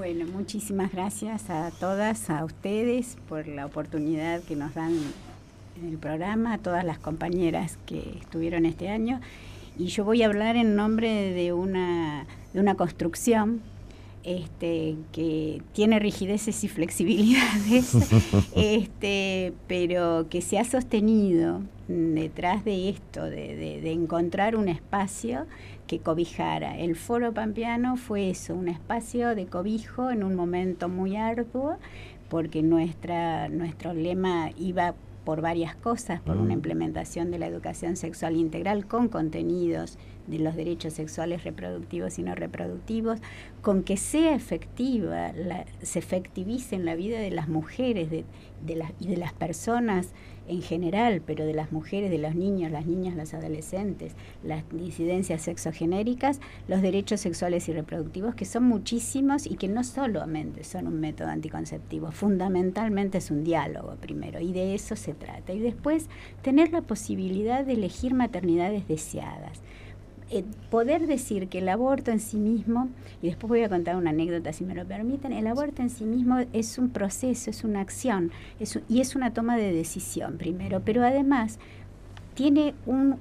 Bueno, muchísimas gracias a todas, a ustedes por la oportunidad que nos dan en el programa, a todas las compañeras que estuvieron este año. Y yo voy a hablar en nombre de una, de una construcción este, que tiene rigideces y flexibilidades, este, pero que se ha sostenido detrás de esto, de, encontrar un espacio que cobijara. El foro pampeano fue eso, un espacio de cobijo en un momento muy arduo, porque nuestra, nuestro lema iba por varias cosas, por una implementación de la educación sexual integral con contenidos de los derechos sexuales reproductivos y no reproductivos, con que sea efectiva, se efectivice en la vida de las mujeres de, y de las personas en general, pero de las mujeres, de los niños, las niñas, los adolescentes, las disidencias sexogenéricas, los derechos sexuales y reproductivos, que son muchísimos y que no solamente son un método anticonceptivo, fundamentalmente es un diálogo primero, y de eso se trata. Y después tener la posibilidad de elegir maternidades deseadas eh, poder decir que el aborto en sí mismo, y después voy a contar una anécdota si me lo permiten, el aborto en sí mismo es un proceso, es una acción y es una toma de decisión primero, pero además tiene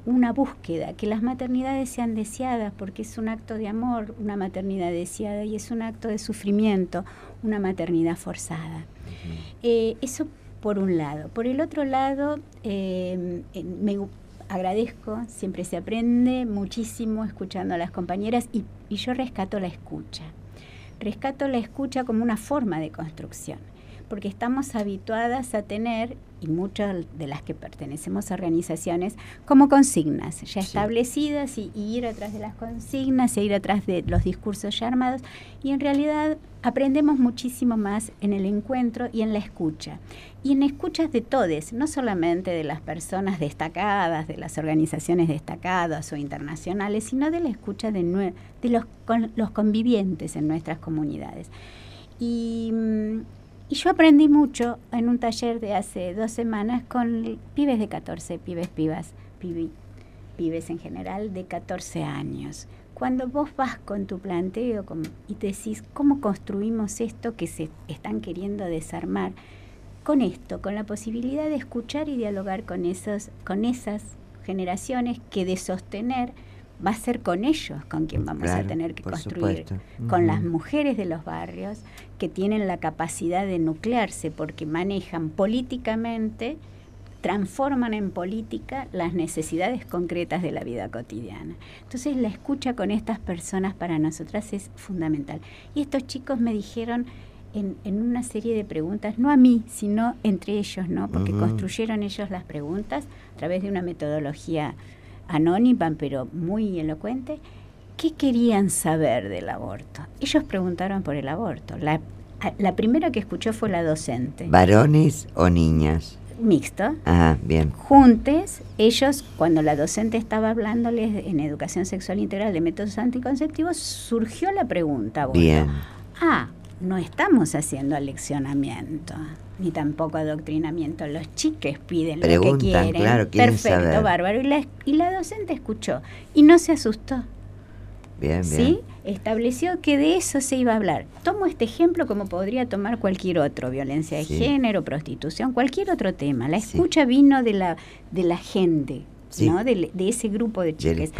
una búsqueda, que las maternidades sean deseadas, porque es un acto de amor, una maternidad deseada, y es un acto de sufrimiento, una maternidad forzada. Eh, eso por un lado. Por el otro lado, eh, me, agradezco, siempre se aprende muchísimo escuchando a las compañeras y, yo rescato la escucha. Rescato la escucha como una forma de construcción, porque estamos habituadas a tener, y muchas de las que pertenecemos a organizaciones, como consignas ya establecidas y, y, ir atrás de las consignas e ir atrás de los discursos ya armados, y en realidad aprendemos muchísimo más en el encuentro y en la escucha. Y en escuchas de todos, no solamente de las personas destacadas, de las organizaciones destacadas o internacionales, sino de la escucha de, de los, los convivientes en nuestras comunidades. Y, mm, y, yo aprendí mucho en un taller de hace dos semanas con pibes de 14, pibes, pibas, pibes en general de 14 años. Cuando vos vas con tu planteo y te decís cómo construimos esto que se están queriendo desarmar, con esto, con la posibilidad de escuchar y dialogar con, esos, con esas generaciones que de sostener va a ser con ellos con quien vamos a tener que construir, con las mujeres de los barrios que tienen la capacidad de nuclearse porque manejan políticamente, transforman en política las necesidades concretas de la vida cotidiana. Entonces la escucha con estas personas para nosotras es fundamental. Y estos chicos me dijeron, en, una serie de preguntas, no a mí, sino entre ellos, ¿no? Porque construyeron ellos las preguntas a través de una metodología anónima, pero muy elocuente. ¿Qué querían saber del aborto? Ellos preguntaron por el aborto. La, la primera que escuchó fue la docente. ¿Varones o niñas? Mixto. Ah, bien. Juntes, ellos, cuando la docente estaba hablándoles en educación sexual integral de métodos anticonceptivos, surgió la pregunta. bien. Ah, no estamos haciendo aleccionamiento ni tampoco adoctrinamiento. Los chiques piden lo que quieren. Claro, Perfecto, bárbaro. Y la, y la docente escuchó y no se asustó. Bien, bien. ¿Sí? Estableció que de eso se iba a hablar. Tomo este ejemplo como podría tomar cualquier otro, violencia de género, prostitución, cualquier otro tema. La escucha vino de la, de la gente, ¿no? De, de, ese grupo de chiques.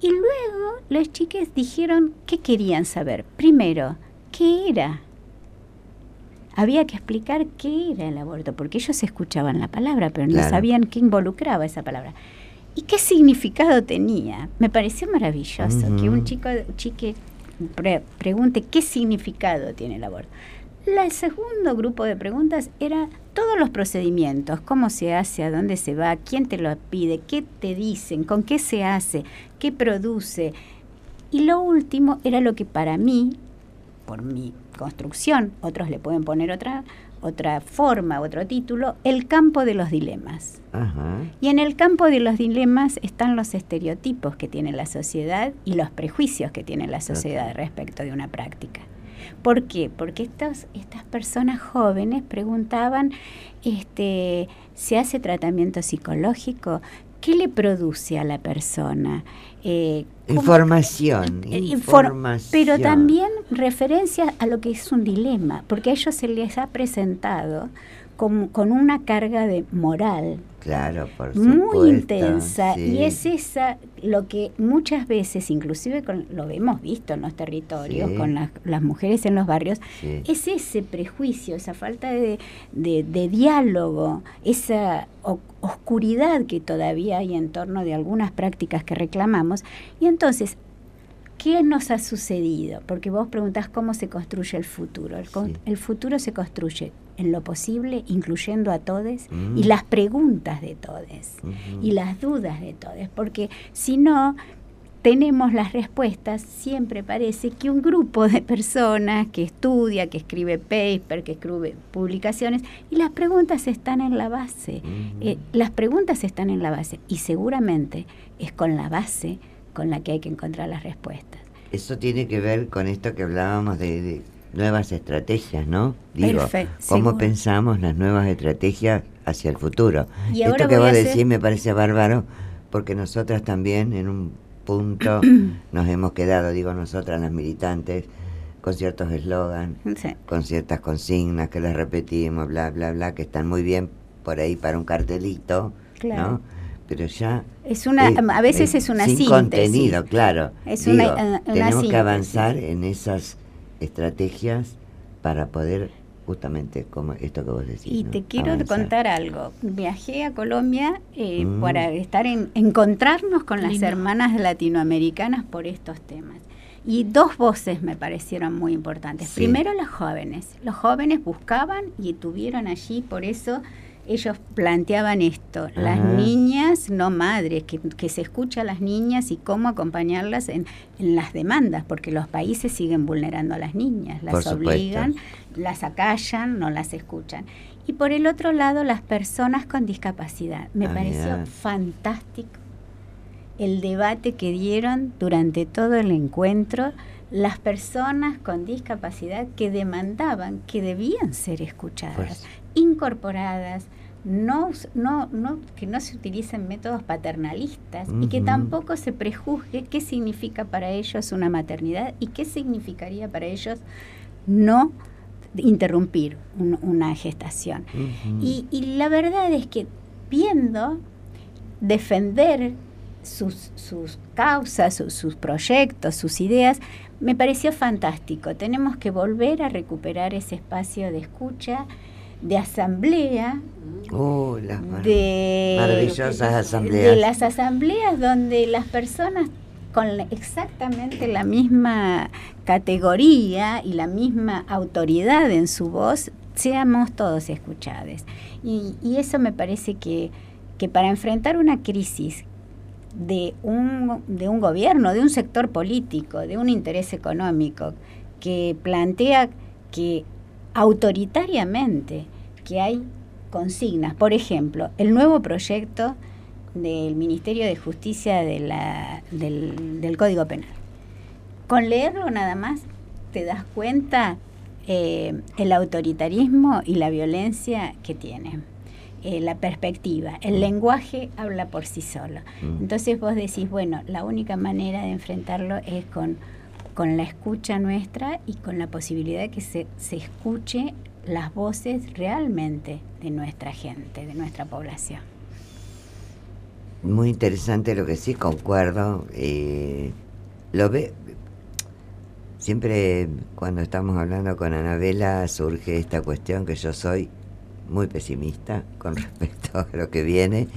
Y luego los chiques dijeron qué querían saber. Primero, qué era. Había que explicar qué era el aborto, porque ellos escuchaban la palabra, pero no sabían qué involucraba esa palabra. ¿Y qué significado tenía? Me pareció maravilloso que un chico chique pregunte qué significado tiene el aborto. El segundo grupo de preguntas era todos los procedimientos, cómo se hace, a dónde se va, quién te lo pide, qué te dicen, con qué se hace, qué produce. Y lo último era lo que para mí por mi construcción, otros le pueden poner otra, otra forma, otro título, el campo de los dilemas. Y en el campo de los dilemas están los estereotipos que tiene la sociedad y los prejuicios que tiene la sociedad respecto de una práctica. ¿Por qué? Porque estas personas jóvenes preguntaban, este, ¿se hace tratamiento psicológico? ¿qué le produce a la persona? Eh, información, eh, información. Pero también referencia a lo que es un dilema, porque a ellos se les ha presentado con, una carga de moral. Claro, por Muy intensa. Y es esa lo que muchas veces, inclusive con, lo hemos visto en los territorios, con las, mujeres en los barrios, es ese prejuicio, esa falta de, de, diálogo, esa oscuridad que todavía hay en torno de algunas prácticas que reclamamos. Y entonces, ¿qué nos ha sucedido? Porque vos preguntás cómo se construye el futuro. el futuro se construye en lo posible, incluyendo a todos, y mm. las preguntas de todos, y las dudas de todos, porque si no, tenemos las respuestas, siempre parece que un grupo de personas que estudia, que escribe paper, que escribe publicaciones, y las preguntas están en la base. Eh, las preguntas están en la base, y seguramente es con la base con la que hay que encontrar las respuestas. Eso tiene que ver con esto que hablábamos de nuevas estrategias, ¿no? Digo, cómo pensamos las nuevas estrategias hacia el futuro. Esto que vos decís me parece bárbaro porque nosotras también en un punto nos hemos quedado, digo nosotras las militantes, con ciertos eslogans, con ciertas consignas que les repetimos, bla, bla, bla, que están muy bien por ahí para un cartelito, ¿no? Pero ya... Es una, a veces es, una sin contenido, claro. Es una, tenemos que avanzar en esas estrategias para poder justamente como esto que vos decís. Y te quiero contar algo. Viajé a Colombia eh, mm. para estar en encontrarnos con las hermanas latinoamericanas por estos temas. Y dos voces me parecieron muy importantes. Primero los jóvenes. Los jóvenes buscaban y tuvieron allí, por eso ellos planteaban esto, las niñas, no madres, que, se escucha a las niñas y cómo acompañarlas en, las demandas, porque los países siguen vulnerando a las niñas, las obligan, las acallan, no las escuchan. Y por el otro lado, las personas con discapacidad. Me ah, pareció fantástico el debate que dieron durante todo el encuentro las personas con discapacidad que demandaban que debían ser escuchadas, pues. Incorporadas, no, no, no, que no se utilicen métodos paternalistas y que tampoco se prejuzgue qué significa para ellos una maternidad y qué significaría para ellos no interrumpir una gestación. y, la verdad es que viendo defender sus, sus causas, sus proyectos, sus ideas, me pareció fantástico. Tenemos que volver a recuperar ese espacio de escucha, de asamblea, oh, de maravillosas asambleas. De las asambleas donde las personas con exactamente la misma categoría y la misma autoridad en su voz, seamos todos escuchados. Y, y eso me parece que, que para enfrentar una crisis de un, de un gobierno, de un sector político, de un interés económico, que plantea que autoritariamente que hay consignas. Por ejemplo, el nuevo proyecto del Ministerio de Justicia de la, del, Código Penal. Con leerlo nada más te das cuenta eh, el autoritarismo y la violencia que tiene. Eh, la perspectiva. El lenguaje habla por sí solo. Mm. Entonces vos decís, bueno, la única manera de enfrentarlo es con, con la escucha nuestra y con la posibilidad de que se, se escuche las voces realmente de nuestra gente, de nuestra población. Muy interesante lo que sí, concuerdo. Eh, lo ve, siempre cuando estamos hablando con Anabela surge esta cuestión que yo soy muy pesimista con respecto a lo que viene.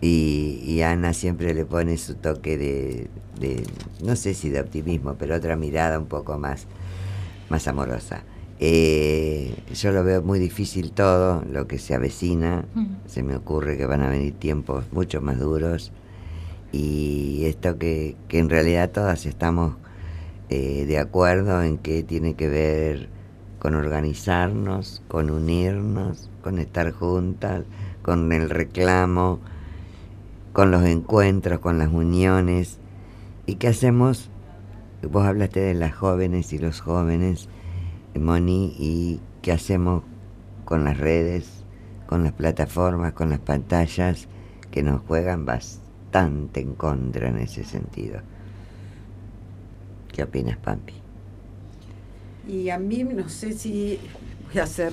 Y, Ana siempre le pone su toque de, no sé si de optimismo, pero otra mirada un poco más, más amorosa. Eh, yo lo veo muy difícil todo, lo que se avecina. Se me ocurre que van a venir tiempos mucho más duros. Y esto que, que en realidad todas estamos eh, de acuerdo en que tiene que ver con organizarnos, con unirnos, con estar juntas, con el reclamo, con los encuentros, con las uniones. ¿Y qué hacemos? Vos hablaste de las jóvenes y los jóvenes, Moni, y qué hacemos con las redes, con las plataformas, con las pantallas, que nos juegan bastante en contra en ese sentido. ¿Qué opinas, Pampi? Y a mí no sé si voy a ser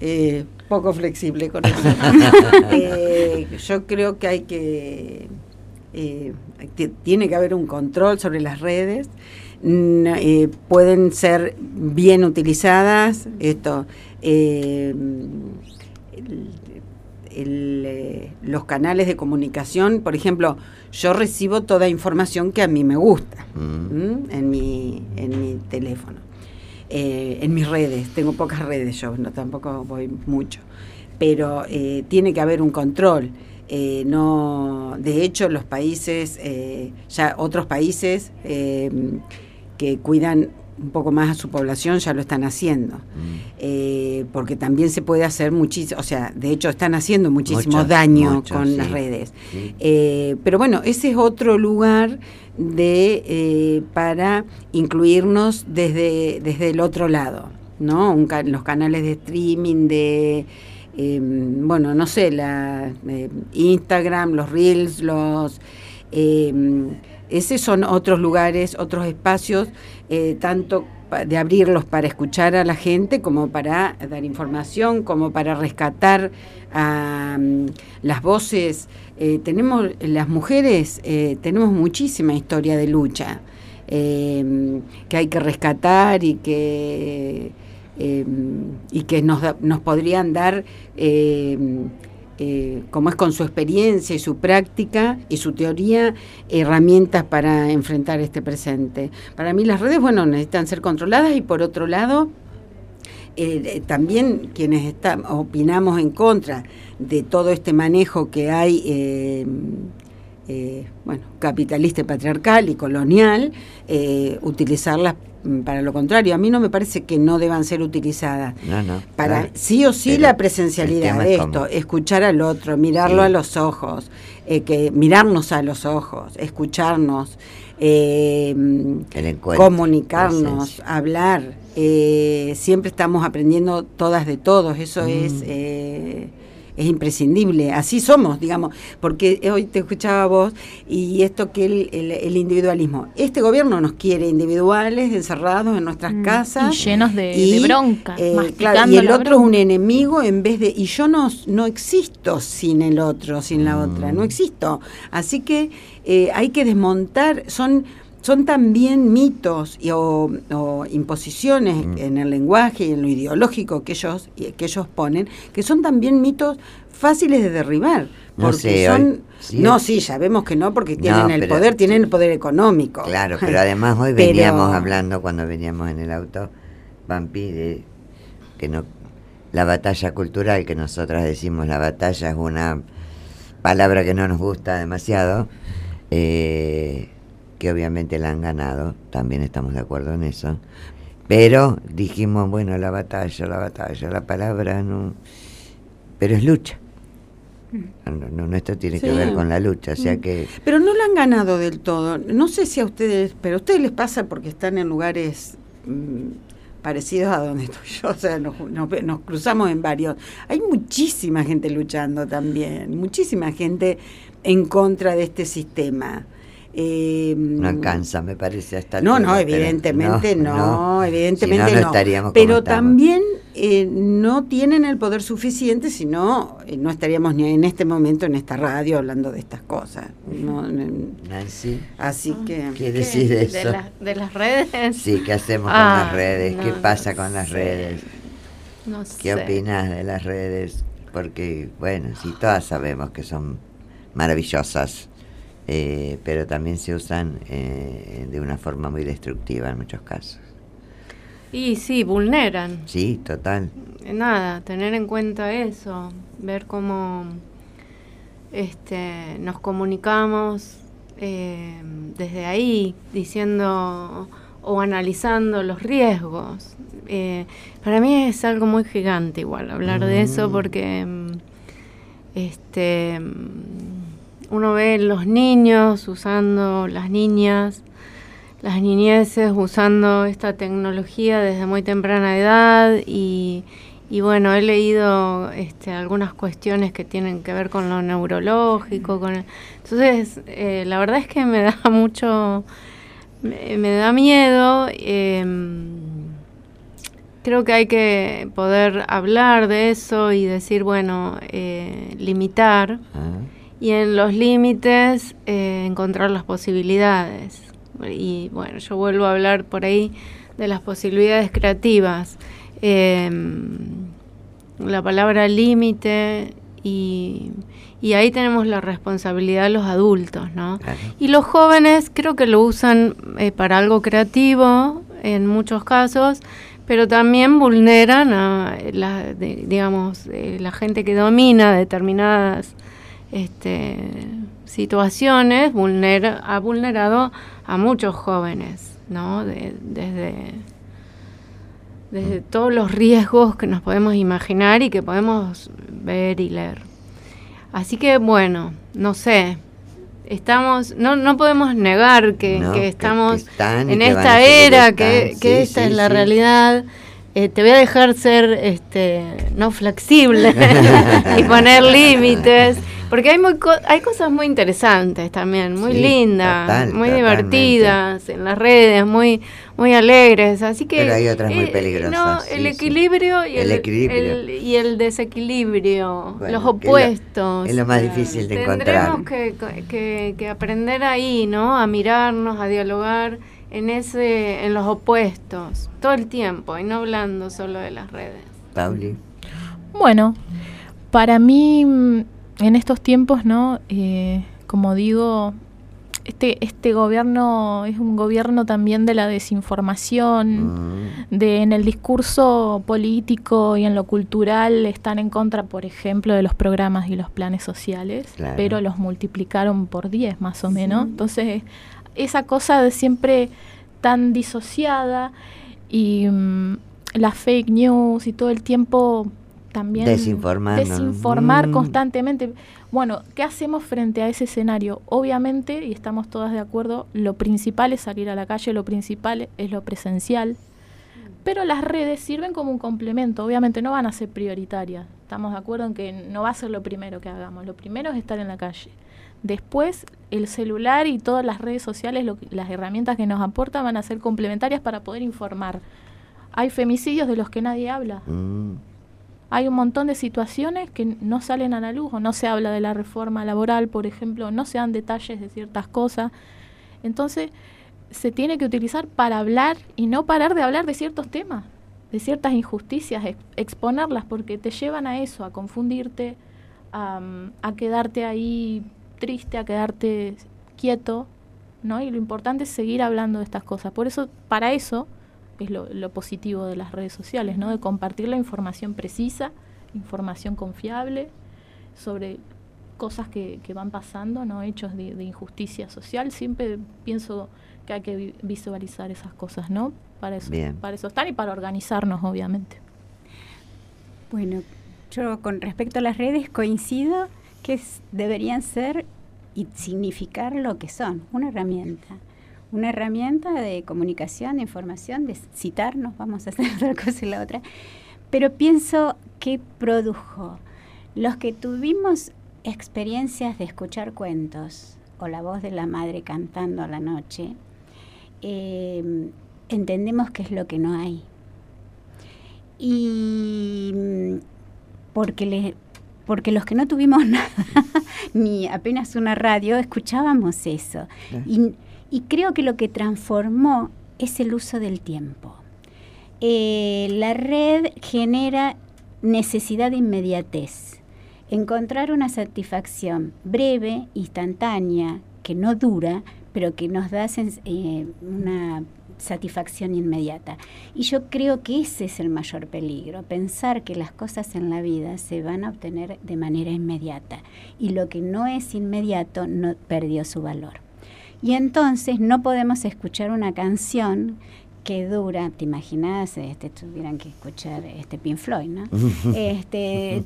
eh, poco flexible con eso. Eh, yo creo que hay que eh, tiene que haber un control sobre las redes. pueden ser bien utilizadas. Esto, los canales de comunicación, por ejemplo, yo recibo toda información que a mí me gusta mm. en, mi, en mi teléfono. Eh, en mis redes, tengo pocas redes yo, no tampoco voy mucho, pero eh, tiene que haber un control. Eh, no, de hecho, los países, ya otros países que cuidan un poco más a su población ya lo están haciendo, mm. porque también se puede hacer muchísimo, o sea, de hecho están haciendo muchísimo daño con las redes. pero bueno, ese es otro lugar de eh, para incluirnos desde, desde el otro lado, ¿no? los canales de streaming de em, bueno, no sé, la eh, Instagram, los Reels, los em, esos son otros lugares, otros espacios, eh, tanto de abrirlos para escuchar a la gente como para dar información, como para rescatar a las voces. Eh, tenemos las mujeres, eh, tenemos muchísima historia de lucha eh, que hay que rescatar y que y que nos, nos podrían dar como es con su experiencia y su práctica y su teoría, herramientas para enfrentar este presente. Para mí las redes, bueno, necesitan ser controladas y por otro lado, también quienes opinamos en contra de todo este manejo que hay, eh, eh, bueno, capitalista, patriarcal y colonial, eh, utilizarlas para lo contrario. A mí no me parece que no deban ser utilizadas. Para sí o sí la presencialidad de esto, escuchar al otro, mirarlo a los ojos, que mirarnos a los ojos, escucharnos, comunicarnos, hablar. siempre estamos aprendiendo todas de todos. Eso es mm es imprescindible, así somos, digamos, porque hoy te escuchaba vos y esto que el, el, individualismo, este gobierno nos quiere individuales, encerrados en nuestras mm, casas. Y llenos de, bronca. Eh, y el otro es un enemigo en vez de, y yo no, no existo sin el otro, sin la otra, no mm. existo. Así que eh, hay que desmontar, son son también mitos o, imposiciones mm. en el lenguaje y en lo ideológico que ellos, que ellos ponen, que son también mitos fáciles de derribar. Porque no son. no, sí, ya vemos que no, porque tienen el poder, tienen el poder económico. Claro, pero además hoy veníamos hablando, cuando veníamos en el auto, Vampi, de que no. La batalla cultural, que nosotras decimos la batalla es una palabra que no nos gusta demasiado. Eh, que obviamente la han ganado, también estamos de acuerdo en eso. Pero dijimos, bueno, la batalla, la batalla, la palabra no. Pero es lucha. No, no, esto tiene que ver con la lucha, o sea mm. que... Pero no la han ganado del todo. No sé si a ustedes, pero a ustedes les pasa porque están en lugares mm, parecidos a donde estoy yo, o sea, nos, nos, cruzamos en varios. Hay muchísima gente luchando también, muchísima gente en contra de este sistema. Eh, no alcanza, me parece, hasta No, no, evidentemente no, evidentemente no. pero también eh, no tienen el poder suficiente, si no, eh, no estaríamos ni en este momento en esta radio hablando de estas cosas. Nancy. Así que. ¿Qué decir eso? De, las redes? Sí, ¿qué hacemos con las ah, redes? ¿Qué pasa con las redes? No ¿Qué opinas de las redes? Porque, bueno, si todas sabemos que son maravillosas eh, pero también se usan eh, de una forma muy destructiva en muchos casos. Y sí, vulneran. Sí, total. Nada, tener en cuenta eso, ver cómo este, nos comunicamos eh, desde ahí, diciendo o analizando los riesgos. para mí es algo muy gigante igual hablar de eso mm. porque este uno ve los niños usando, las niñas, las niñeces usando esta tecnología desde muy temprana edad y, y bueno, he leído este, algunas cuestiones que tienen que ver con lo neurológico. Con Entonces, eh, la verdad es que me da mucho, me, da miedo. Em, creo que hay que poder hablar de eso y decir, bueno, eh, limitar. Ah. Y en los límites eh, encontrar las posibilidades. Y bueno, yo vuelvo a hablar por ahí de las posibilidades creativas. Em, la palabra límite y, ahí tenemos la responsabilidad de los adultos, ¿no? Y los jóvenes creo que lo usan eh, para algo creativo en muchos casos, pero también vulneran a la, digamos, eh, la gente que domina determinadas este, situaciones, ha vulnerado a muchos jóvenes, ¿no? desde desde todos los riesgos que nos podemos imaginar y que podemos ver y leer. Así que bueno, no sé, estamos, no, no podemos negar que, estamos en esta era, que, esta es la realidad. Eh, te voy a dejar ser este, no flexible y poner límites. Porque hay, muy hay cosas muy interesantes también, muy lindas, muy divertidas en las redes, muy muy alegres. Así que. Pero hay otras muy eh, peligrosas. No, el equilibrio, Y, el, y el desequilibrio, los opuestos. Es lo, más difícil de encontrar. Tendremos que, que, aprender ahí, ¿no? A mirarnos, a dialogar en ese en los opuestos todo el tiempo y no hablando solo de las redes. Pauli. Bueno, para mí en estos tiempos, ¿no? Eh, como digo, este, este gobierno es un gobierno también de la desinformación, mm. de en el discurso político y en lo cultural están en contra, por ejemplo, de los programas y los planes sociales, pero los multiplicaron por 10 más o menos. Entonces, esa cosa de siempre tan disociada y mm, las fake news y todo el tiempo también desinformar, desinformar mm. constantemente. Bueno, ¿qué hacemos frente a ese escenario? Obviamente, y estamos todas de acuerdo, lo principal es salir a la calle, lo principal es lo presencial, pero las redes sirven como un complemento, obviamente no van a ser prioritarias. Estamos de acuerdo en que no va a ser lo primero que hagamos, lo primero es estar en la calle. Después, el celular y todas las redes sociales, las herramientas que nos aportan van a ser complementarias para poder informar. Hay femicidios de los que nadie habla. Mm hay un montón de situaciones que no salen a la luz o no se habla de la reforma laboral, por ejemplo, no se dan detalles de ciertas cosas. Entonces, se tiene que utilizar para hablar y no parar de hablar de ciertos temas, de ciertas injusticias, exponerlas, porque te llevan a eso, a confundirte, a, a quedarte ahí triste, a quedarte quieto, ¿no? Y lo importante es seguir hablando de estas cosas. Por eso, para eso, es lo, positivo de las redes sociales, ¿no? De compartir la información precisa, información confiable sobre cosas que, van pasando, ¿no? Hechos de, injusticia social. Siempre pienso que hay que visualizar esas cosas, ¿no? Para eso, para eso están y para organizarnos, obviamente. Bueno, yo con respecto a las redes coincido que deberían ser y significar lo que son, una herramienta una herramienta de comunicación, de información, de citarnos, vamos a hacer otra cosa y la otra. Pero pienso que produjo los que tuvimos experiencias de escuchar cuentos o la voz de la madre cantando a la noche, eh, entendemos qué es lo que no hay. Y porque, porque los que no tuvimos nada, ni apenas una radio, escuchábamos eso. Y y creo que lo que transformó es el uso del tiempo. Eh, la red genera necesidad de inmediatez. Encontrar una satisfacción breve, instantánea, que no dura, pero que nos da eh, una satisfacción inmediata. Y yo creo que ese es el mayor peligro, pensar que las cosas en la vida se van a obtener de manera inmediata y lo que no es inmediato no perdió su valor. Y entonces no podemos escuchar una canción que dura, te imaginas, este, tuvieran que escuchar este Pink Floyd, ¿no? este,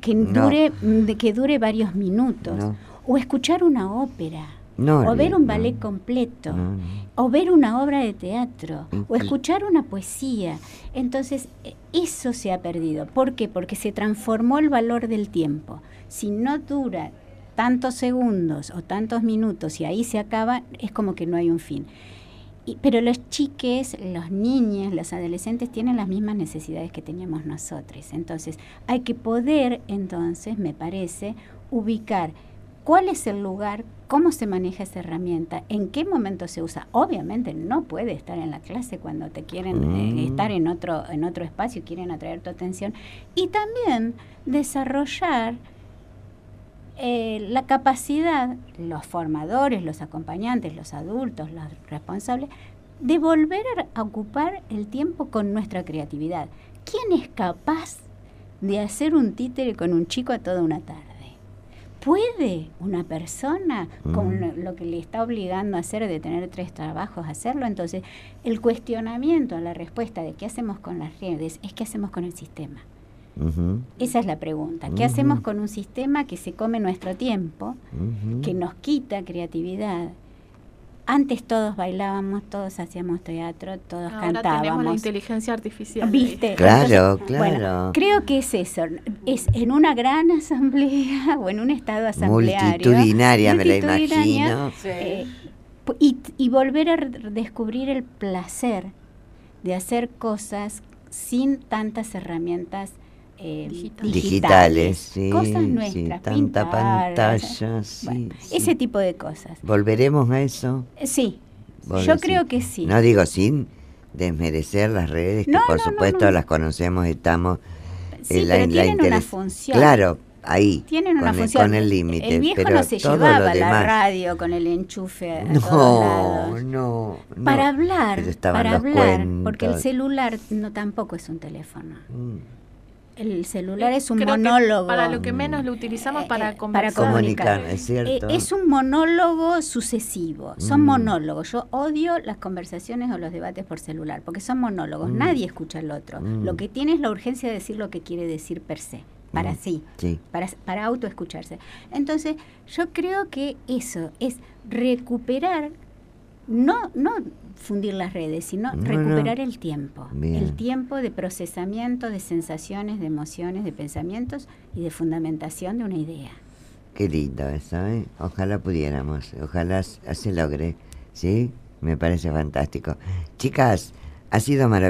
que dure, que dure varios minutos. O escuchar una ópera, No, o ver un no. ballet completo, No, o ver una obra de teatro, o Inclu- escuchar una poesía. Entonces, eh, eso se ha perdido. ¿Por qué? Porque se transformó el valor del tiempo. Si no dura tantos segundos o tantos minutos y ahí se acaba, es como que no hay un fin. Y- pero los chiques, los niños, los adolescentes tienen las mismas necesidades que teníamos nosotros. Entonces, hay que poder, entonces, me parece, ubicar cuál es el lugar, cómo se maneja esa herramienta, en qué momento se usa. Obviamente no puede estar en la clase cuando te quieren eh, Mm. estar en otro, en otro espacio, quieren atraer tu atención. Y también desarrollar eh, la capacidad, los formadores, los acompañantes, los adultos, los responsables, de volver a ocupar el tiempo con nuestra creatividad. ¿Quién es capaz de hacer un títere con un chico a toda una tarde? ¿Puede una persona, con Mm. lo- lo que le está obligando a hacer de tener tres trabajos, hacerlo? Entonces, el cuestionamiento a la respuesta de qué hacemos con las redes es qué hacemos con el sistema. Esa es la pregunta. ¿Qué hacemos con un sistema que se come nuestro tiempo, que nos quita creatividad? Antes todos bailábamos, todos hacíamos teatro, todos Ahora tenemos la cantábamos. inteligencia artificial. ¿Viste? Claro, Entonces, bueno, claro. creo que es eso. Es en una gran asamblea o en un estado asambleario. Multitudinaria, me la imagino. eh, y, y volver a descubrir el placer de hacer cosas sin tantas herramientas eh, Digitales. Digitales, sí, cosas sí, nuestras, tanta pintar, pantalla, sí, bueno, sí. ese tipo de cosas. ¿Volveremos a eso? Eh, Sí, yo decís. creo que sí. No digo sin desmerecer las redes, que No, por no, supuesto no. las conocemos, estamos Sí, en la, pero en la tienen una función. Claro, ahí, Tienen una con, el, función. con el límite. El viejo pero no se llevaba la radio con el enchufe a todos No, lados. no, no. Para hablar, para hablar, porque el celular no tampoco es un teléfono. Mm. El celular es un Creo monólogo. Para lo que menos lo utilizamos Eh, para eh, conversar. para Comunicar, comunicar. es cierto. Eh, es un monólogo sucesivo, son Mm. monólogos. Yo odio las conversaciones o los debates por celular, porque son monólogos, Mm. nadie escucha al otro. Mm. Lo que tiene es la urgencia de decir lo que quiere decir per se, para sí, Sí. para, para autoescucharse. Entonces, yo creo que eso es recuperar, no, no fundir las redes, sino No, recuperar no. el tiempo. Bien. El tiempo de procesamiento de sensaciones, de emociones, de pensamientos y de fundamentación de una idea. Qué lindo eso, ¿eh? Ojalá pudiéramos, ojalá se logre, ¿sí? Me parece fantástico. Chicas, ha sido maravilloso.